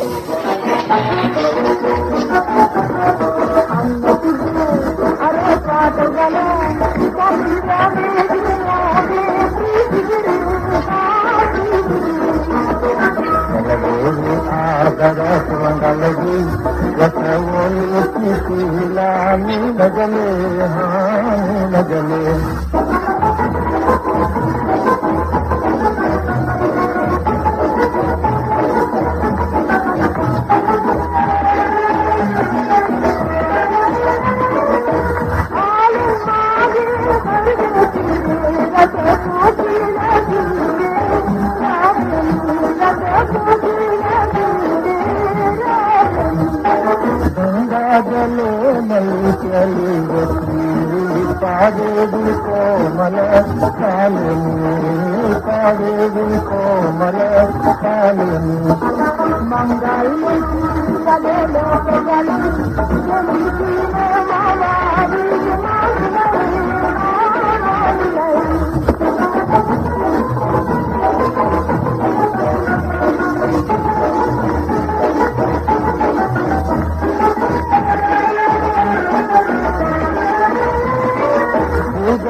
اري لڳي لامي لڳلي कालिनी पाड़े भी कोमल कालिनी मंगल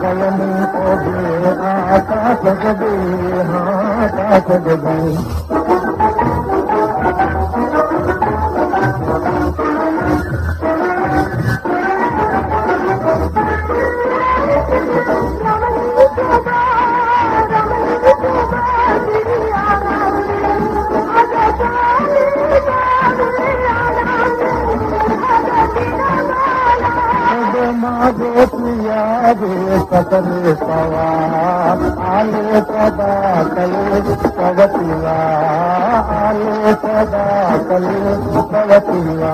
कलम ओबे आकाश हाँ आले सदा कले पवतिया आले सदा कले पवतिया